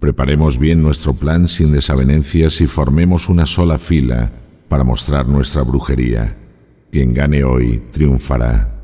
Preparemos bien nuestro plan sin desavenencias y formemos una sola fila para mostrar nuestra brujería. Quien gane hoy triunfará.